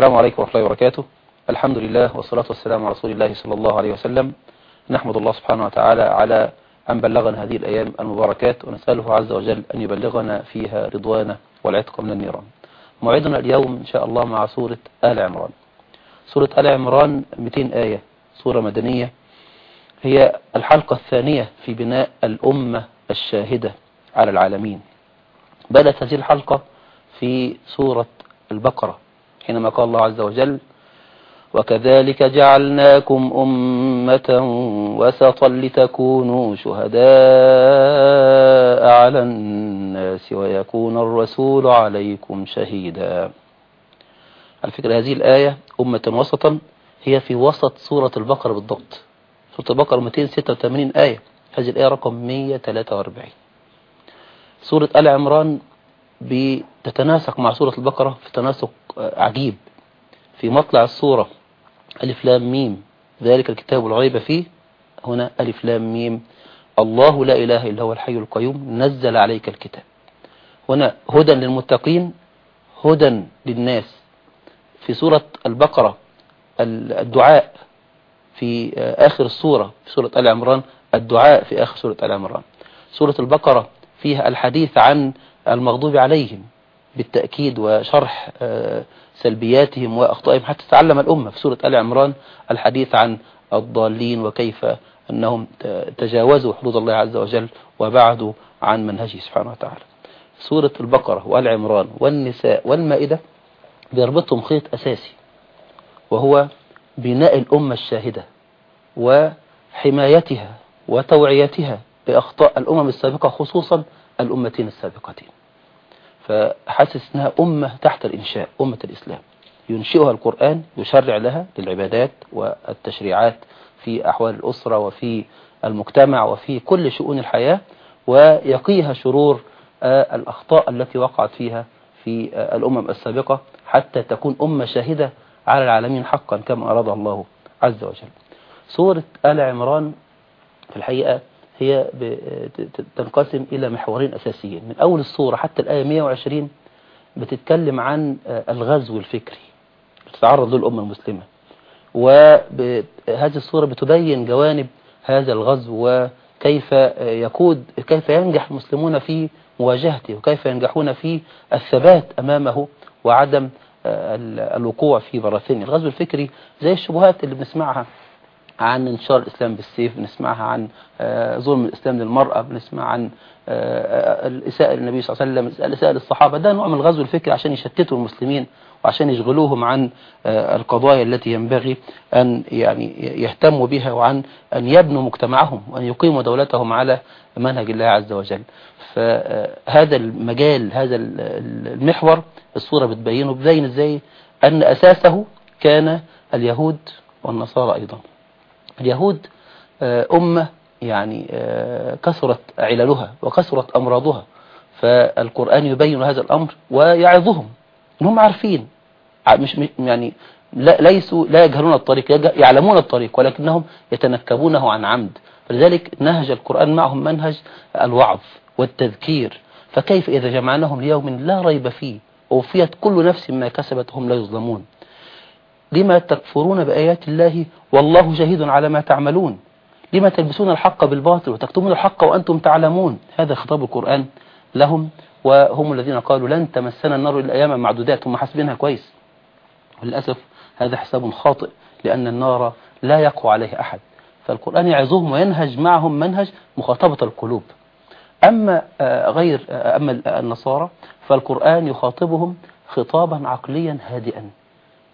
السلام عليكم ورحمة الله وبركاته الحمد لله والصلاة والسلام على رسول الله صلى الله عليه وسلم نحمد الله سبحانه وتعالى على أن بلغنا هذه الأيام المباركات ونسأله عز وجل أن يبلغنا فيها رضوانه والعتق من النيران موعدنا اليوم إن شاء الله مع سورة آل عمران سورة آل عمران 200 آية سورة مدنية هي الحلقة الثانية في بناء الأمة الشاهدة على العالمين بدأت هذه الحلقة في سورة البقرة حينما قال الله عز وجل. وكذلك جعلناكم أمة وسطا لتكونوا شهداء على الناس ويكون الرسول عليكم شهيدا. على فكرة هذه الآية أمة وسطا هي في وسط سورة البقرة بالضبط. سورة البقرة 286 آية. هذه الآية رقم 143 سورة آل عمران بتتناسق مع سورة البقرة في تناسق آه، عجيب. في مطلع السورة ألف لام ميم ذلك الكتاب الغيب فيه. هنا ألف لام ميم. الله لا إله إلا هو الحي القيوم نزل عليك الكتاب. هنا هدى للمتقين هدى للناس. في سورة البقرة الدعاء في آه، آخر السورة في سورة آل عمران الدعاء في آخر سورة آل عمران. سورة البقرة فيها الحديث عن المغضوب عليهم بالتأكيد وشرح آه، سلبياتهم وأخطائهم حتى تعلم الأمة. في سورة آل عمران الحديث عن الضالين وكيف أنهم تجاوزوا حدود الله عز وجل وبعدوا عن منهجه سبحانه وتعالى. سورة البقرة وآل عمران والنساء والمائدة بيربطهم خيط أساسي وهو بناء الأمة الشاهدة وحمايتها وتوعيتها بأخطاء الأمم السابقة خصوصا الأمتين السابقتين. فحاسس أنها أمة تحت الإنشاء أمة الإسلام. ينشئها القرآن يشرع لها للعبادات والتشريعات في أحوال الأسرة وفي المجتمع وفي كل شؤون الحياة ويقيها شرور آه، الأخطاء التي وقعت فيها في آه، الأمم السابقة حتى تكون أمة شاهدة على العالمين حقا كما أراد الله عز وجل. سورة آل عمران في الحقيقة هي تنقسم إلى محورين أساسيين. من أول الصورة حتى الآية 120 بتتكلم عن آه، الغزو الفكري. تتعرض للأمة المسلمة. وهذه الصورة بتبين جوانب هذا الغزو وكيف آه، يقود كيف ينجح المسلمون في مواجهته وكيف ينجحون في الثبات أمامه وعدم آه، الوقوع في براثنه الغزو الفكري زي الشبهات اللي بنسمعها عن انتشار الإسلام بالسيف بنسمعها عن آه، ظلم الإسلام للمرأة بنسمع عن آه، آه، الإساءة للنبي صلى الله عليه وسلم الإساءة للصحابة. ده نوع من الغزو الفكري عشان يشتتوا المسلمين وعشان يشغلوهم عن القضايا التي ينبغي أن يعني يهتموا بها وعن أن يبنوا مجتمعهم وأن يقيموا دولتهم على منهج الله عز وجل. فهذا المجال هذا المحور الصورة بتبينه. بزين إزاي أن أساسه كان اليهود والنصارى أيضا. اليهود آه، أمة يعني آه، كثرت عللها وكثرت أمراضها. فالقرآن يبين هذا الأمر ويعظهم. هم عارفين. مش يعني لا ليسوا لا يجهلون الطريق يعلمون الطريق ولكنهم يتنكبونه عن عمد. فلذلك نهج القرآن معهم منهج الوعظ والتذكير. فكيف إذا جمعناهم ليوم لا ريب فيه؟ وفيت كل نفس ما كسبت هم لا يظلمون. لما تكفرون بآيات الله والله شهيد على ما تعملون؟ لما تلبسون الحق بالباطل وتكتمون الحق وأنتم تعلمون؟ هذا خطاب القرآن لهم وهم الذين قالوا لن تمسنا النار إلى أيام معدودات. هم حسبينها كويس. وللأسف هذا حساب خاطئ لأن النار لا يقوى عليه أحد. فالقرآن يعظهم وينهج معهم منهج مخاطبة القلوب. أما آه، غير آه، أما آه، النصارى فالقرآن يخاطبهم خطابا عقليا هادئا.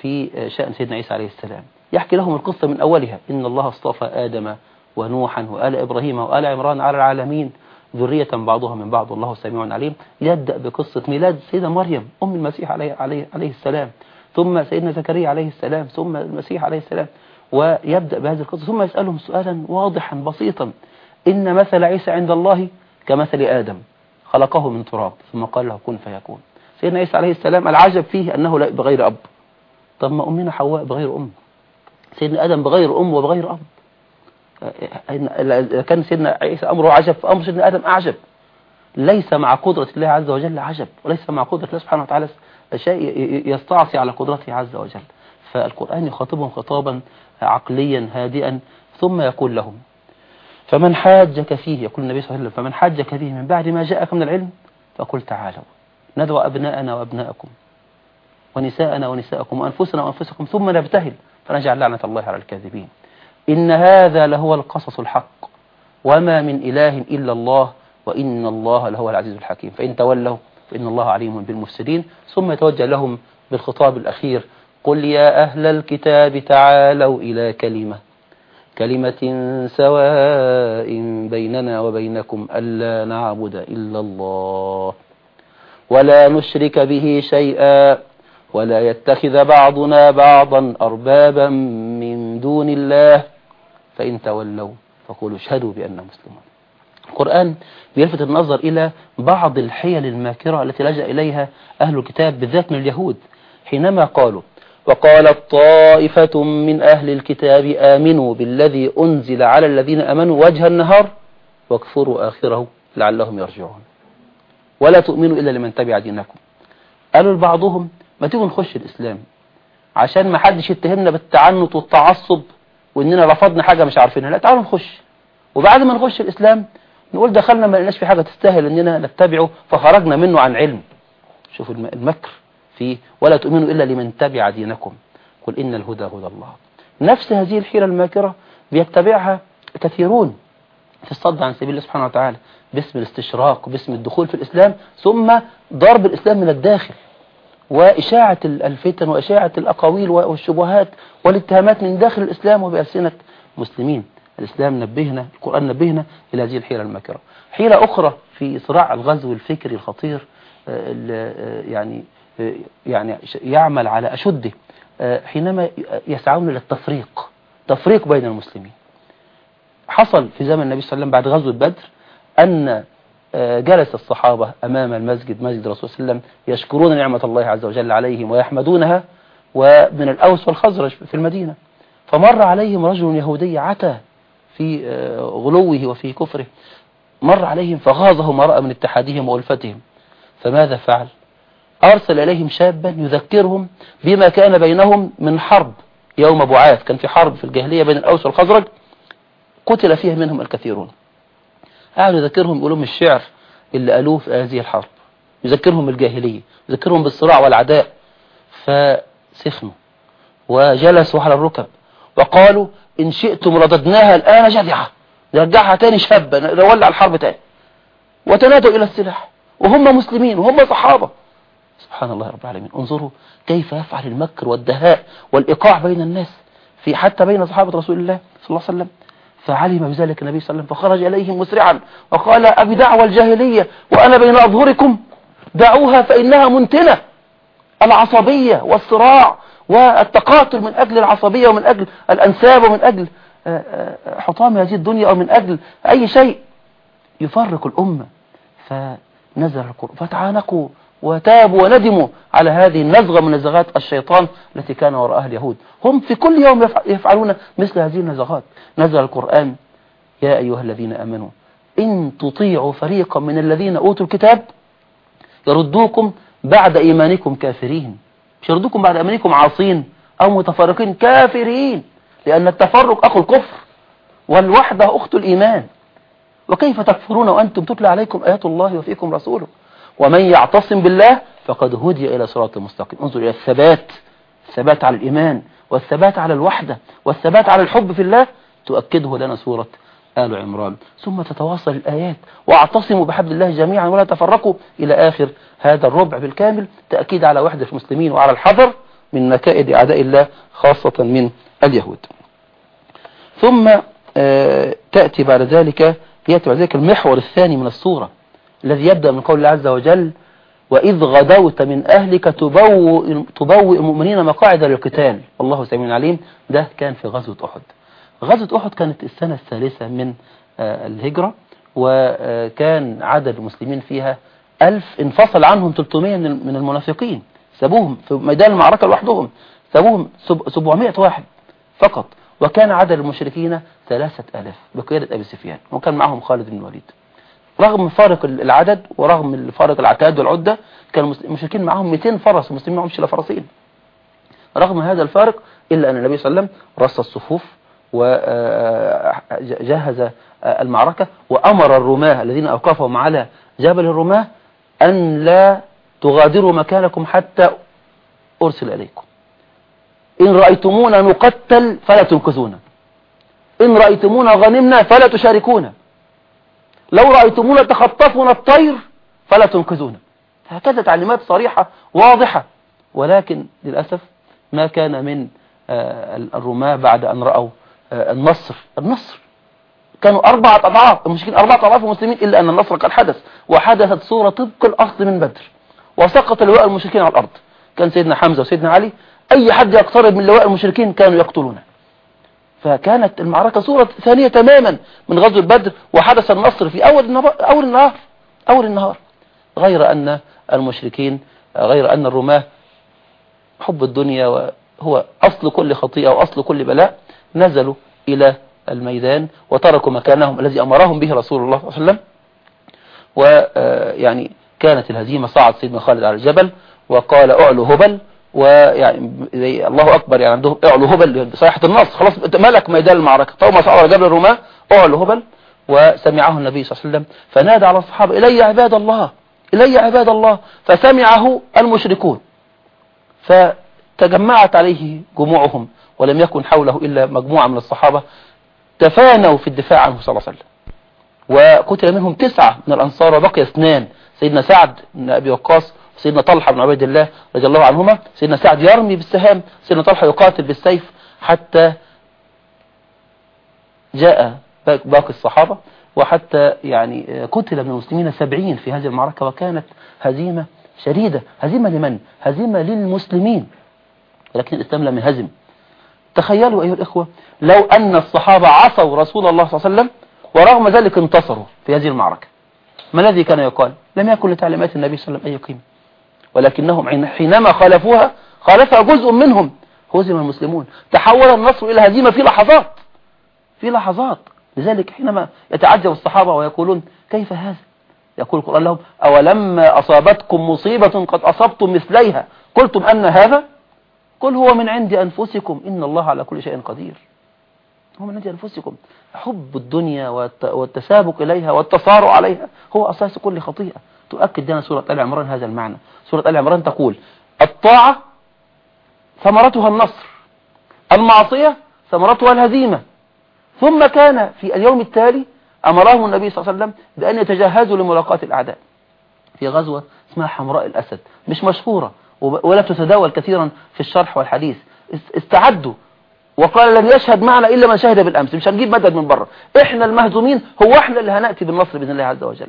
في آه، شأن سيدنا عيسى عليه السلام. يحكي لهم القصة من أولها. إن الله اصطفى آدم ونوحا وآل إبراهيم وآل عمران على العالمين. ذرية بعضها من بعض. الله سميع عليم. يبدأ بقصة ميلاد سيدة مريم أم المسيح عليه, عليه, عليه السلام. ثم سيدنا زكريا عليه السلام. ثم المسيح عليه السلام. ويبدأ بهذه القصة. ثم يسألهم سؤالا واضحا بسيطا. إن مثل عيسى عند الله كمثل آدم. خلقه من تراب. ثم قال له كن فيكون. سيدنا عيسى عليه السلام العجب فيه أنه لا بغير أب. طب ما أمنا حواء بغير أم. سيدنا آدم بغير أم وبغير أب. كان سيدنا عيسى أمره عجب فأمر سيدنا آدم أعجب. ليس مع قدرة الله عز وجل عجب. وليس مع قدرة الله سبحانه وتعالى شيء يستعصي على قدرته عز وجل. فالقرآن يخاطبهم خطابا عقليا هادئا ثم يقول لهم فمن حاجك فيه يقول النبي صلى الله عليه وسلم فمن حاجك فيه من بعد ما جاءك من العلم فقل تعالوا. ندعو أبناءنا وأبناءكم. ونساءنا ونساءكم وأنفسنا وأنفسكم ثم نبتهل فنجعل لعنة الله على الكاذبين. إن هذا لهو القصص الحق. وما من إله إلا الله وإن الله لهو العزيز الحكيم. فإن تولوا فإن الله عليم بالمفسدين. ثم يتوجه لهم بالخطاب الأخير. قل يا أهل الكتاب تعالوا إلى كلمة. كلمة سواء بيننا وبينكم ألا نعبد إلا الله. ولا نشرك به شيئا. ولا يتخذ بعضنا بعضا أربابا من دون الله. فإن تولوا فقولوا اشهدوا بأننا مسلمون. القرآن بيلفت النظر إلى بعض الحيل الماكرة التي لجأ إليها أهل الكتاب بالذات من اليهود. حينما قالوا وقالت طائفة من أهل الكتاب آمنوا بالذي أنزل على الذين أمنوا وجه النهار واكفروا آخره لعلهم يرجعون. ولا تؤمنوا إلا لمن تبع دينكم. قالوا لبعضهم ما تيجوا نخش الإسلام. عشان ما حدش يتهمنا بالتعنت والتعصب وإننا رفضنا حاجة مش عارفينها. لا تعالوا نخش. وبعد ما نخش الإسلام نقول دخلنا ما لقيناش في حاجة تستاهل إننا نتبعه فخرجنا منه عن علم. شوفوا المكر فيه. ولا تؤمنوا إلا لمن تبع دينكم. قل إن الهدى هدى الله. نفس هذه الحيرة الماكرة بيتبعها كثيرون في الصد عن سبيل الله سبحانه وتعالى. باسم الاستشراق باسم الدخول في الإسلام ثم ضرب الإسلام من الداخل. وإشاعة الفتن وإشاعة الأقاويل والشبهات والاتهامات من داخل الإسلام وبألسنة مسلمين الإسلام نبهنا القرآن نبهنا إلى هذه الحيلة الماكرة. حيلة أخرى في صراع الغزو الفكري الخطير آه، آه، يعني آه، يعني يعمل على أشده حينما يسعون إلى التفريق تفريق بين المسلمين. حصل في زمن النبي صلى الله عليه وسلم بعد غزوة بدر أن جلس الصحابة أمام المسجد مسجد الرسول صلى الله عليه وسلم يشكرون نعمة الله عز وجل عليهم ويحمدونها ومن الأوس والخزرج في المدينة. فمر عليهم رجل يهودي عتى في آه، غلوه وفي كفره. مر عليهم فغاظهم رأى من اتحادهم وألفتهم. فماذا فعل؟ أرسل إليهم شابا يذكرهم بما كان بينهم من حرب يوم بعاث كان في حرب في الجاهلية بين الأوس والخزرج. قتل فيها منهم الكثيرون. قاعد يذكرهم بقولهم الشعر اللي قالوه في هذه الحرب. يذكرهم بالجاهلية يذكرهم بالصراع والعداء. فسخنوا وجلسوا على الركب وقالوا إن شئتم رددناها الآن جذعة نرجعها تاني شابة نولع الحرب تاني. وتنادوا إلى السلاح وهم مسلمين وهم صحابة. سبحان الله رب العالمين. انظروا كيف يفعل المكر والدهاء والإيقاع بين الناس في حتى بين صحابة رسول الله صلى الله عليه وسلم. فعلم بذلك النبي صلى الله عليه وسلم فخرج إليهم مسرعا وقال أبي دعوى الجاهلية وأنا بين أظهركم. دعوها فإنها منتنة. العصبية والصراع والتقاتل من أجل العصبية ومن أجل الأنساب ومن أجل آه، آه، حطام هذه الدنيا أو من أجل أي شيء. يفرق الأمة. فنزل القرآن فتعانقوا. وتابوا وندموا على هذه النزغة من نزغات الشيطان التي كان وراءها اليهود. هم في كل يوم يفعلون مثل هذه النزغات. نزل القرآن يا أيها الذين أمنوا إن تطيعوا فريقا من الذين أوتوا الكتاب يردوكم بعد إيمانكم كافرين. مش يردوكم بعد إيمانكم عاصين أو متفرقين كافرين. لأن التفرق أخو الكفر والوحدة أخت الإيمان. وكيف تكفرون وأنتم تتلى عليكم آيات الله وفيكم رسوله؟ ومن يعتصم بالله فقد هدي إلى صراط المستقيم انظر إلى الثبات. الثبات على الإيمان والثبات على الوحدة والثبات على الحب في الله. تؤكده لنا سورة آل عمران. ثم تتواصل الآيات. واعتصموا بحبل الله جميعا ولا تفرقوا إلى آخر هذا الربع بالكامل. تأكيد على وحدة المسلمين وعلى الحذر من مكائد أعداء الله خاصة من اليهود. ثم آه، تأتي بعد ذلك يأتي بعد ذلك المحور الثاني من الصورة الذي يبدأ من قول الله عز وجل وإذ غدوت من أهلك تبوئ, تبوئ المؤمنين مقاعد للقتال. والله سميع عليم. ده كان في غزوة أحد. غزوة أحد كانت السنة الثالثة من آه، الهجرة وكان عدد المسلمين فيها ألف. انفصل عنهم 300 من المنافقين. سابوهم في ميدان المعركة لوحدهم. سابوهم 700 واحد فقط. وكان عدد المشركين 3000 بقيادة أبي سفيان. وكان معهم خالد بن الوليد. رغم فارق العدد ورغم فارق العتاد والعدة كان المشركين معاهم 200 فرس المسلمين معهم الا فرسين. رغم هذا الفارق إلا أن النبي صلى الله عليه وسلم رص الصفوف وجهز آه، آه، المعركة وأمر الرماة الذين أوقفهم على جبل الرماة أن لا تغادروا مكانكم حتى أرسل إليكم. إن رأيتمونا نقتل فلا تنقذونا. إن رأيتمونا غنمنا فلا تشاركونا. لو رأيتمونا تخطفنا الطير فلا تنقذونا. هكذا تعليمات صريحة واضحة. ولكن للأسف ما كان من آه، الرماة بعد أن رأوا آه، النصر. النصر. كانوا أربعة أضعاف. المشركين أربعة أضعاف المسلمين إلا أن النصر قد حدث. وحدثت صورة طبق الأصل من بدر. وسقط لواء المشركين على الأرض. كان سيدنا حمزة وسيدنا علي أي حد يقترب من لواء المشركين كانوا يقتلونه. فكانت المعركة صورة ثانية تماما من غزو البدر وحدث النصر في أول النهار أول النهار, أول النهار. غير أن المشركين غير أن الرماة حب الدنيا هو أصل كل خطيئة وأصل كل بلاء نزلوا إلى الميدان وتركوا مكانهم الذي أمرهم به رسول الله صلى الله عليه وسلم. ويعني آه، كانت الهزيمة صعد سيدنا خالد على الجبل وقال أعلو هبل ويعني زي الله أكبر يعني عندهم اعلوا هبل بصيحة النص. خلاص ملك ميدان المعركة؟ طوما ما صعد جبل الرماة اعلوا هبل وسمعه النبي صلى الله عليه وسلم. فنادى على الصحابة إلي عباد الله؟ إلي عباد الله؟ فسمعه المشركون. فتجمعت عليه جموعهم ولم يكن حوله إلا مجموعة من الصحابة. تفانوا في الدفاع عنه صلى الله عليه وسلم. وقتل منهم تسعة من الأنصار وبقي اثنان. سيدنا سعد بن أبي وقاص سيدنا طلحة بن عبيد الله رضي الله عنهما سيدنا سعد يرمي بالسهام سيدنا طلحة يقاتل بالسيف حتى جاء باقي الصحابة وحتى يعني قتل من المسلمين سبعين في هذه المعركة وكانت هزيمة شديدة. هزيمة لمن؟ هزيمة للمسلمين. لكن الإسلام لم يهزم. تخيلوا أيها الإخوة لو أن الصحابة عصوا رسول الله صلى الله عليه وسلم ورغم ذلك انتصروا في هذه المعركة. ما الذي كان يقال؟ لم يكن لتعليمات النبي صلى الله عليه وسلم أي قيمة ولكنهم حينما خالفوها خالفها جزء منهم. هزم المسلمون. تحول النصر إلى هزيمة في لحظات. في لحظات. لذلك حينما يتعجب الصحابة ويقولون كيف هذا؟ يقول القرآن لهم أولما أصابتكم مصيبة قد أصبتم مثليها. قلتم أن هذا؟ قل هو من عند أنفسكم. إن الله على كل شيء قدير. هو من عند أنفسكم. حب الدنيا والتسابق إليها والتصارع عليها هو أساس كل خطيئة. تؤكد لنا سورة آل عمران هذا المعنى. سورة آل عمران تقول الطاعة ثمرتها النصر المعصية ثمرتها الهزيمة. ثم كان في اليوم التالي أمرهم النبي صلى الله عليه وسلم بأن يتجهزوا لملاقاة الأعداء. في غزوة اسمها حمراء الأسد مش مشهورة ولا تتداول كثيرا في الشرح والحديث. استعدوا وقال لن يشهد معنا إلا من شهد بالأمس مش هنجيب مدد من بره. إحنا المهزومين هو إحنا اللي هنأتي بالنصر بإذن الله عز وجل.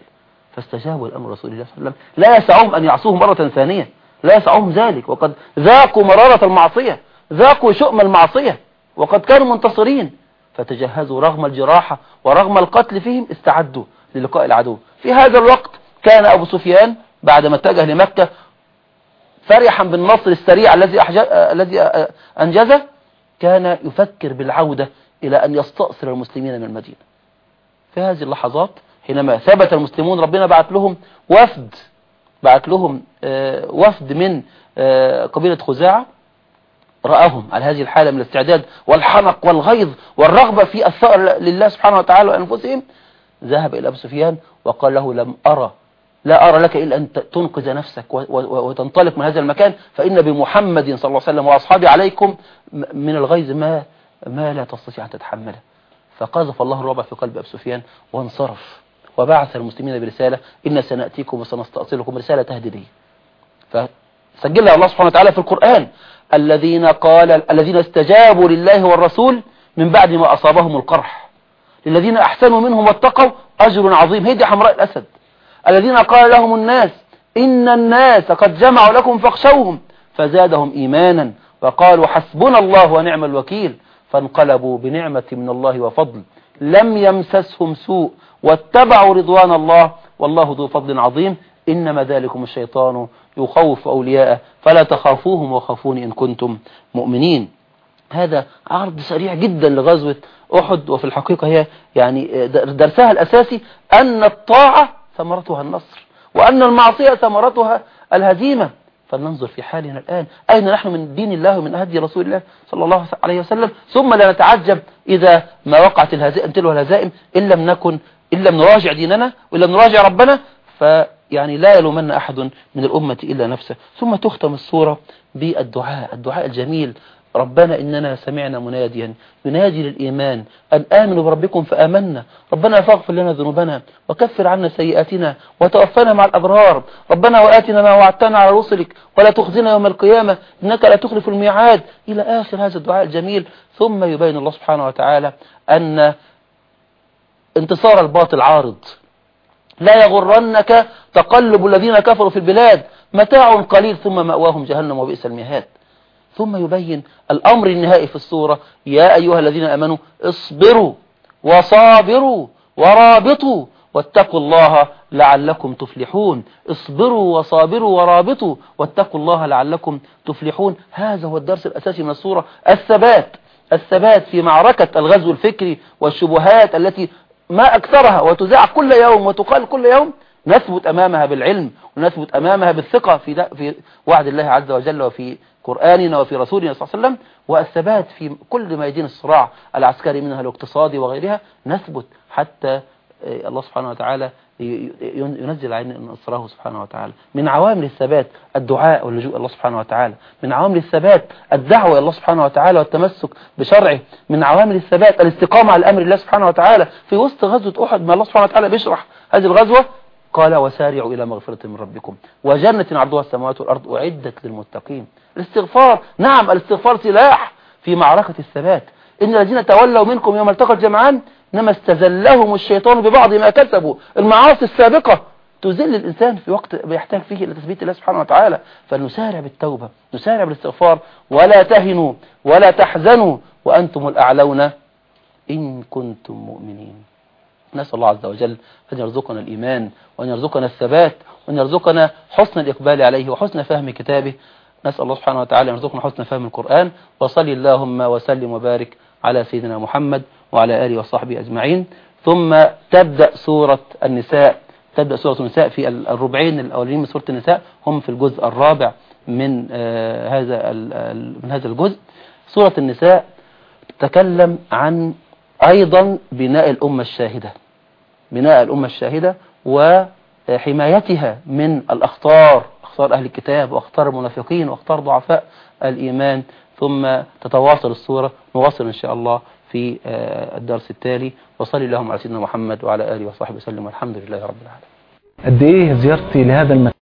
فاستجابوا لأمر رسول الله صلى الله عليه وسلم. لا يسعهم أن يعصوه مرة ثانية. لا يسعهم ذلك. وقد ذاقوا مرارة المعصية. ذاقوا شؤم المعصية. وقد كانوا منتصرين. فتجهزوا رغم الجراحة ورغم القتل فيهم استعدوا للقاء العدو. في هذا الوقت كان أبو سفيان بعدما اتجه لمكة فرحا بالنصر السريع الذي الذي أنجزه كان يفكر بالعودة إلى أن يستأصل المسلمين من المدينة. في هذه اللحظات حينما ثبت المسلمون ربنا بعت لهم وفد بعت لهم آه، وفد من آه، قبيلة خزاعة رأهم على هذه الحالة من الاستعداد والحنق والغيظ والرغبة في الثأر لله سبحانه وتعالى وأنفسهم ذهب إلى أبو سفيان وقال له لم أرى لا أرى لك إلا أن تنقذ نفسك وتنطلق من هذا المكان فإن بمحمد صلى الله عليه وسلم وأصحابي عليكم من الغيظ ما, ما لا تستطيع أن تتحمله. فقذف الله الرابع في قلب أبو سفيان وانصرف. وبعث المسلمين برسالة إن سنأتيكم وسنستأصلكم رسالة تهديدية فسجلها الله سبحانه وتعالى في القرآن. الذين قال الذين استجابوا لله والرسول من بعد ما أصابهم القرح. للذين أحسنوا منهم واتقوا أجر عظيم. هي دي حمراء الأسد. الذين قال لهم الناس إن الناس قد جمعوا لكم فاخشوهم. فزادهم إيمانا وقالوا حسبنا الله ونعم الوكيل. فانقلبوا بنعمة من الله وفضل. لم يمسسهم سوء. واتبعوا رضوان الله والله ذو فضل عظيم إنما ذلكم الشيطان يخوف أولياءه فلا تخافوهم وخافوني إن كنتم مؤمنين. هذا عرض سريع جدا لغزوة أحد وفي الحقيقة هي يعني درسها الأساسي أن الطاعة ثمرتها النصر وأن المعصية ثمرتها الهزيمة. فلننظر في حالنا الآن أين نحن من دين الله ومن هدي رسول الله صلى الله عليه وسلم؟ ثم لا نتعجب إذا ما وقعت الهزائم تلو الهزائم إن لم نكن إلا بنراجع ديننا وإلا بنراجع ربنا فيعني لا يلومن أحد من الأمة إلا نفسه. ثم تختم الصورة بالدعاء الدعاء الجميل ربنا إننا سمعنا مناديا. ينادي للإيمان أن آمنوا بربكم فآمنا. ربنا فاغفر لنا ذنوبنا وكفر عنا سيئاتنا وتوفنا مع الأبرار. ربنا وآتنا ما وعدتنا على رسلك ولا تخزنا يوم القيامة إنك لا تخلف الميعاد. إلى آخر هذا الدعاء الجميل. ثم يبين الله سبحانه وتعالى أن انتصار الباطل عارض. لا يغرنك تقلب الذين كفروا في البلاد متاع قليل ثم مأواهم جهنم وبئس المهاد. ثم يبين الأمر النهائي في السورة يا أيها الذين أمنوا اصبروا وصابروا ورابطوا واتقوا الله لعلكم تفلحون. اصبروا وصابروا ورابطوا واتقوا الله لعلكم تفلحون. هذا هو الدرس الأساسي من السورة. الثبات الثبات في معركة الغزو الفكري والشبهات التي ما أكثرها وتذاع كل يوم وتقال كل يوم نثبت أمامها بالعلم ونثبت أمامها بالثقة في, في وعد الله عز وجل وفي قرآننا وفي رسولنا صلى الله عليه وسلم والثبات في كل ما يدين الصراع العسكري منها الاقتصادي وغيرها نثبت حتى آه، الله سبحانه وتعالى ينزل علينا نصره سبحانه وتعالى. من عوامل الثبات الدعاء واللجوء الله سبحانه وتعالى. من عوامل الثبات الدعوة إلى الله سبحانه وتعالى والتمسك بشرعه. من عوامل الثبات الاستقامة على أمر الله سبحانه وتعالى. في وسط غزوة أحد ما الله سبحانه وتعالى بيشرح هذه الغزوة قال وسارعوا إلى مغفرة من ربكم. وجنة عرضها السماوات والأرض أعدت للمتقين. الاستغفار نعم الاستغفار سلاح في معركة الثبات. إن الذين تولوا منكم يوم التقى الجمعان إنما استزلهم الشيطان ببعض ما كسبوا. المعاصي السابقة تذل الإنسان في وقت بيحتاج فيه إلى تثبيت الله سبحانه وتعالى. فنسارع بالتوبة نسارع بالاستغفار. ولا تهنوا ولا تحزنوا وأنتم الأعلون إن كنتم مؤمنين. نسأل الله عز وجل أن يرزقنا الإيمان وأن يرزقنا الثبات وأن يرزقنا حسن الإقبال عليه وحسن فهم كتابه. نسأل الله سبحانه وتعالى أن يرزقنا حسن فهم القرآن. وصلي اللهم وسلم وبارك على سيدنا محمد وعلى آله وصحبه أجمعين. ثم تبدأ سورة النساء. تبدأ سورة النساء في الربعين الأولين من سورة النساء. هم في الجزء الرابع من آه، هذا من هذا الجزء. سورة النساء تتكلم عن أيضا بناء الأمة الشاهدة. بناء الأمة الشاهدة وحمايتها من الأخطار. أخطار أهل الكتاب وأخطار المنافقين وأخطار ضعفاء الإيمان. ثم تتواصل الصورة نواصل إن شاء الله في آه، الدرس التالي. وصلي اللهم على سيدنا محمد وعلى آله وصحبه وسلم والحمد لله رب العالمين. قد إيه زيارتي لهذا المكان؟